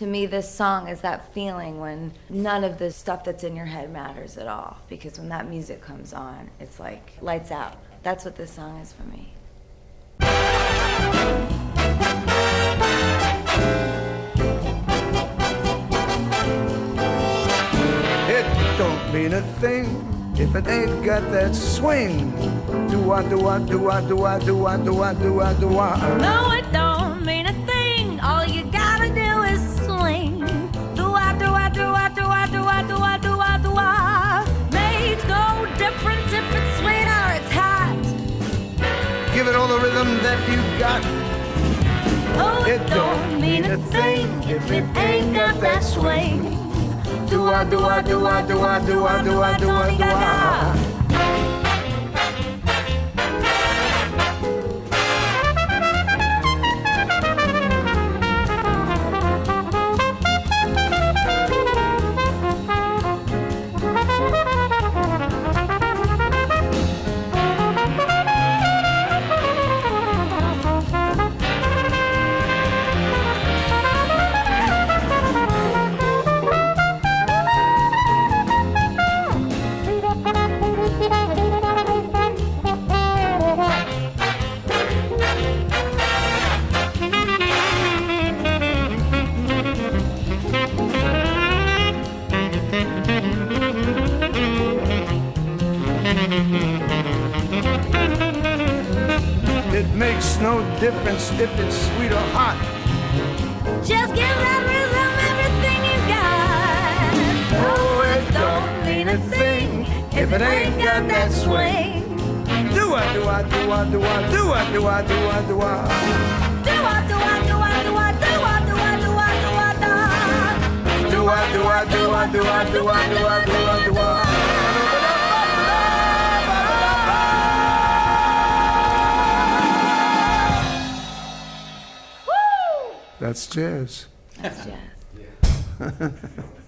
To me, this song is that feeling when none of the stuff that's in your head matters at all. Because when that music comes on, it's like lights out. That's what this song is for me. It don't mean a thing if it ain't got that swing. Do I, do I, do I, do I, do I, do I, do I, do I. No, it don't it all the rhythm that you got. Oh, it don't mean a thing if it ain't got that swing. Do I, do I, do I, do I, do I, do I, do I, do I. It makes no difference if it's sweet or hot. Just give that rhythm everything you got. Oh, it don't mean a thing if it ain't got that swing. Do I, do I, do I, do I, do I, do I, do I, do I. Do I, do I, do I, do I, do I, do I, do I, do I, do Do I, do I, do I, do I, do I, do I, do I, do I. That's jazz. That's jazz.